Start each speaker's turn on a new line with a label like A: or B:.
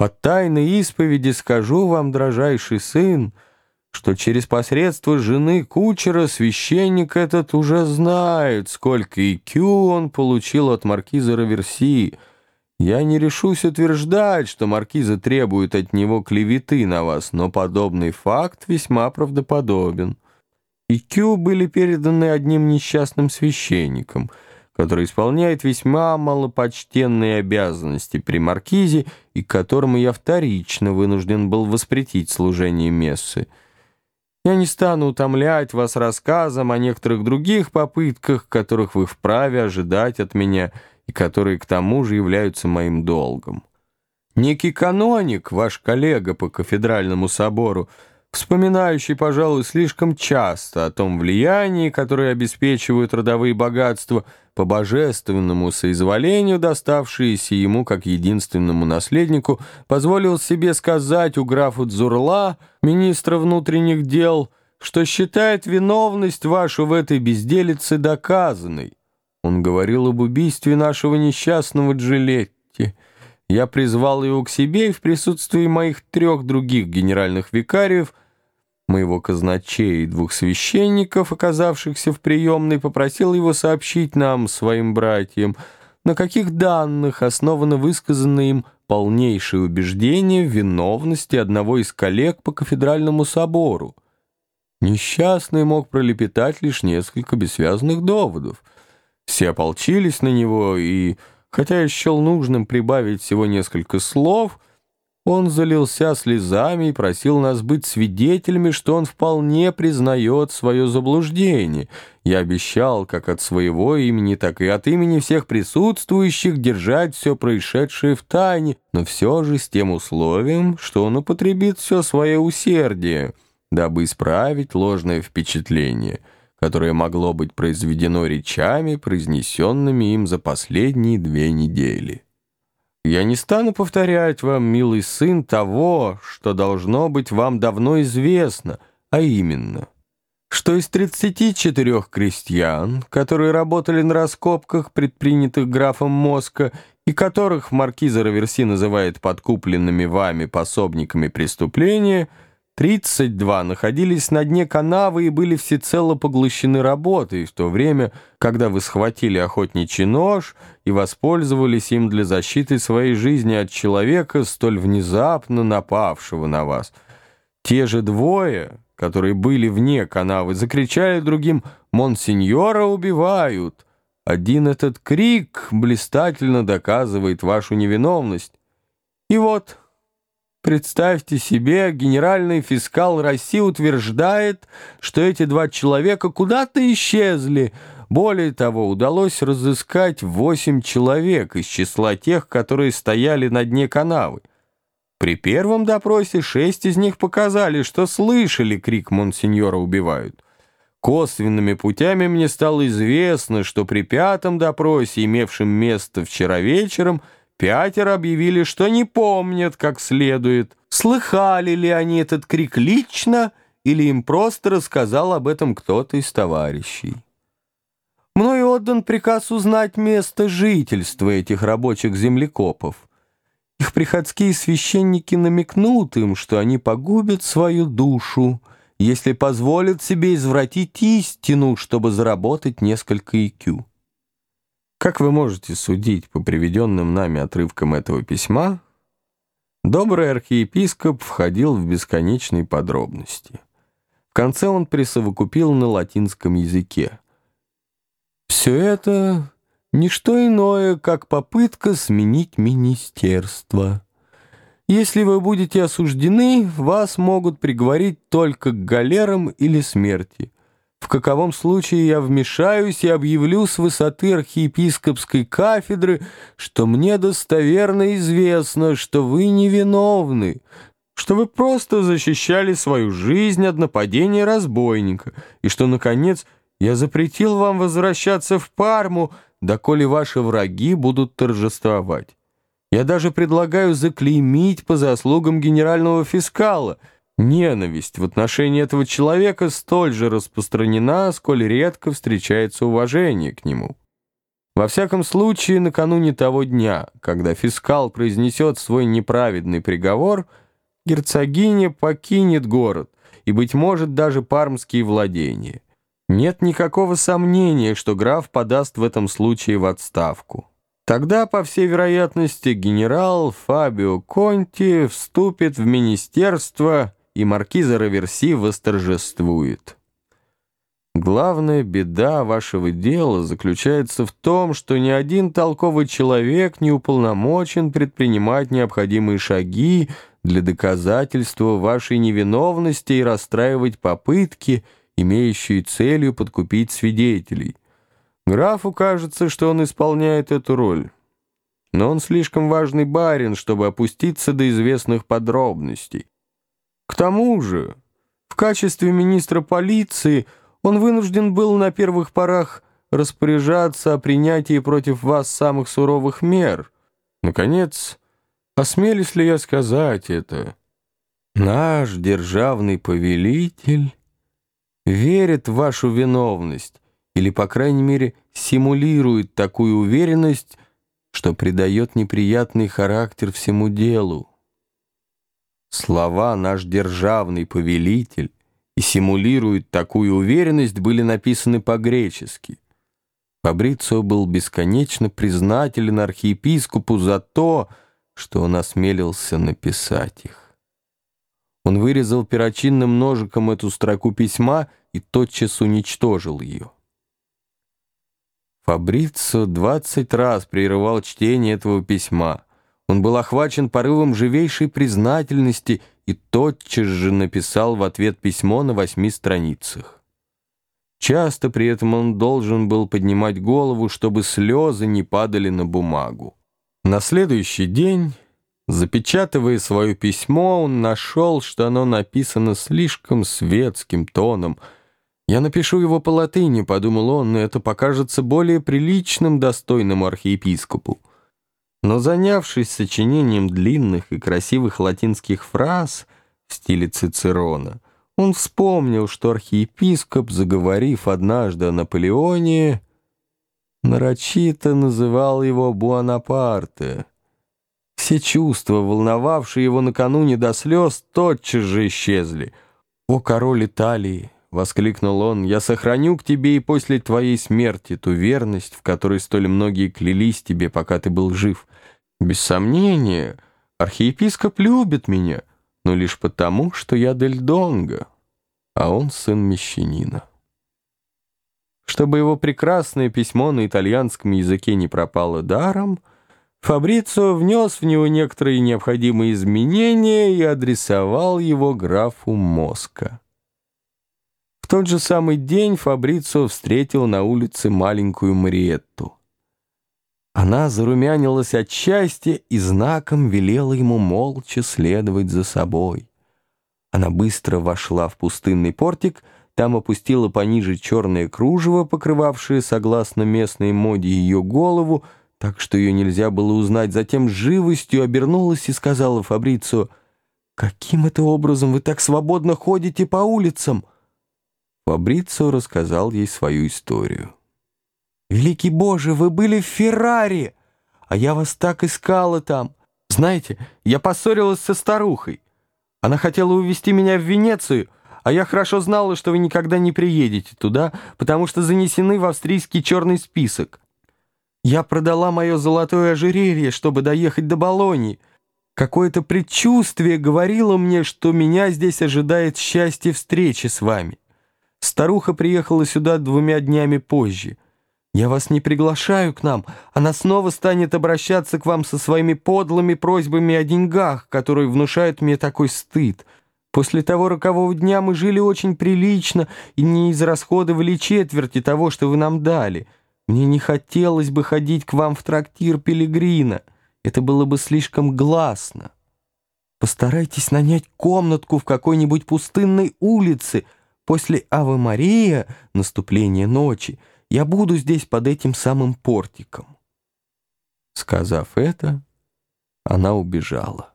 A: По тайной исповеди скажу вам, дрожайший сын, что через посредство жены кучера священник этот уже знает, сколько IQ он получил от маркиза Раверси. Я не решусь утверждать, что маркиза требует от него клеветы на вас, но подобный факт весьма правдоподобен. IQ были переданы одним несчастным священником, который исполняет весьма малопочтенные обязанности при маркизе и которому я вторично вынужден был воспретить служение мессы. Я не стану утомлять вас рассказом о некоторых других попытках, которых вы вправе ожидать от меня и которые к тому же являются моим долгом. Некий каноник, ваш коллега по кафедральному собору, вспоминающий, пожалуй, слишком часто о том влиянии, которое обеспечивают родовые богатства, по божественному соизволению, доставшиеся ему как единственному наследнику, позволил себе сказать у графа Дзурла, министра внутренних дел, что считает виновность вашу в этой безделице доказанной. Он говорил об убийстве нашего несчастного Джилетти. Я призвал его к себе и в присутствии моих трех других генеральных викариев – моего казначея и двух священников, оказавшихся в приемной, попросил его сообщить нам, своим братьям, на каких данных основано высказанное им полнейшее убеждение в виновности одного из коллег по кафедральному собору. Несчастный мог пролепетать лишь несколько бессвязных доводов. Все ополчились на него, и, хотя я счел нужным прибавить всего несколько слов — он залился слезами и просил нас быть свидетелями, что он вполне признает свое заблуждение. Я обещал, как от своего имени, так и от имени всех присутствующих, держать все происшедшее в тайне, но все же с тем условием, что он употребит все свое усердие, дабы исправить ложное впечатление, которое могло быть произведено речами, произнесенными им за последние две недели. Я не стану повторять вам, милый сын, того, что должно быть вам давно известно, а именно, что из 34 крестьян, которые работали на раскопках, предпринятых графом Моска, и которых маркиза Раверси называет подкупленными вами пособниками преступления – 32 находились на дне канавы и были всецело поглощены работой, в то время, когда вы схватили охотничий нож и воспользовались им для защиты своей жизни от человека, столь внезапно напавшего на вас. Те же двое, которые были вне канавы, закричали другим «Монсеньора убивают!» Один этот крик блистательно доказывает вашу невиновность. И вот... Представьте себе, генеральный фискал России утверждает, что эти два человека куда-то исчезли. Более того, удалось разыскать восемь человек из числа тех, которые стояли на дне канавы. При первом допросе шесть из них показали, что слышали крик «Монсеньора убивают». Косвенными путями мне стало известно, что при пятом допросе, имевшем место вчера вечером, Пятеро объявили, что не помнят как следует, слыхали ли они этот крик лично или им просто рассказал об этом кто-то из товарищей. Мною отдан приказ узнать место жительства этих рабочих землекопов. Их приходские священники намекнут им, что они погубят свою душу, если позволят себе извратить истину, чтобы заработать несколько икю. Как вы можете судить по приведенным нами отрывкам этого письма, добрый архиепископ входил в бесконечные подробности. В конце он присовокупил на латинском языке. «Все это — ничто иное, как попытка сменить министерство. Если вы будете осуждены, вас могут приговорить только к галерам или смерти» в каковом случае я вмешаюсь и объявлю с высоты архиепископской кафедры, что мне достоверно известно, что вы невиновны, что вы просто защищали свою жизнь от нападения разбойника, и что, наконец, я запретил вам возвращаться в Парму, доколе ваши враги будут торжествовать. Я даже предлагаю заклеймить по заслугам генерального фискала — Ненависть в отношении этого человека столь же распространена, сколь редко встречается уважение к нему. Во всяком случае, накануне того дня, когда фискал произнесет свой неправедный приговор, герцогиня покинет город и, быть может, даже пармские владения. Нет никакого сомнения, что граф подаст в этом случае в отставку. Тогда, по всей вероятности, генерал Фабио Конти вступит в министерство, и маркиза Раверси восторжествует. Главная беда вашего дела заключается в том, что ни один толковый человек не уполномочен предпринимать необходимые шаги для доказательства вашей невиновности и расстраивать попытки, имеющие целью подкупить свидетелей. Графу кажется, что он исполняет эту роль. Но он слишком важный барин, чтобы опуститься до известных подробностей. К тому же, в качестве министра полиции – он вынужден был на первых порах распоряжаться о принятии против вас самых суровых мер. Наконец, осмелюсь ли я сказать это? Наш державный повелитель верит в вашу виновность или, по крайней мере, симулирует такую уверенность, что придает неприятный характер всему делу. Слова «наш державный повелитель» и симулируют такую уверенность, были написаны по-гречески. Фабрицио был бесконечно признателен архиепископу за то, что он осмелился написать их. Он вырезал перочинным ножиком эту строку письма и тотчас уничтожил ее. Фабрицио двадцать раз прерывал чтение этого письма. Он был охвачен порывом живейшей признательности и тотчас же написал в ответ письмо на восьми страницах. Часто при этом он должен был поднимать голову, чтобы слезы не падали на бумагу. На следующий день, запечатывая свое письмо, он нашел, что оно написано слишком светским тоном. «Я напишу его по латыни», — подумал он, — «и это покажется более приличным достойному архиепископу». Но занявшись сочинением длинных и красивых латинских фраз в стиле Цицерона, он вспомнил, что архиепископ, заговорив однажды о Наполеоне, нарочито называл его Буанапарте. Все чувства, волновавшие его накануне до слез, тотчас же исчезли. «О, король Италии!» — воскликнул он, — «я сохраню к тебе и после твоей смерти ту верность, в которой столь многие клялись тебе, пока ты был жив. Без сомнения, архиепископ любит меня, но лишь потому, что я Дель Донго, а он сын мещанина». Чтобы его прекрасное письмо на итальянском языке не пропало даром, Фабрицио внес в него некоторые необходимые изменения и адресовал его графу Моска тот же самый день Фабрицио встретил на улице маленькую Мариетту. Она зарумянилась от счастья и знаком велела ему молча следовать за собой. Она быстро вошла в пустынный портик, там опустила пониже черное кружево, покрывавшее, согласно местной моде, ее голову, так что ее нельзя было узнать, затем живостью обернулась и сказала Фабрицио, «Каким это образом вы так свободно ходите по улицам?» Фабрицио рассказал ей свою историю. «Великий Боже, вы были в Феррари, а я вас так искала там. Знаете, я поссорилась со старухой. Она хотела увезти меня в Венецию, а я хорошо знала, что вы никогда не приедете туда, потому что занесены в австрийский черный список. Я продала мое золотое ожерелье, чтобы доехать до Болонии. Какое-то предчувствие говорило мне, что меня здесь ожидает счастье встречи с вами. Старуха приехала сюда двумя днями позже. Я вас не приглашаю к нам. Она снова станет обращаться к вам со своими подлыми просьбами о деньгах, которые внушают мне такой стыд. После того рокового дня мы жили очень прилично и не израсходовали четверти того, что вы нам дали. Мне не хотелось бы ходить к вам в трактир Пилигрина. Это было бы слишком гласно. Постарайтесь нанять комнатку в какой-нибудь пустынной улице — После Авы Мария, наступления ночи, я буду здесь под этим самым портиком». Сказав это, она убежала.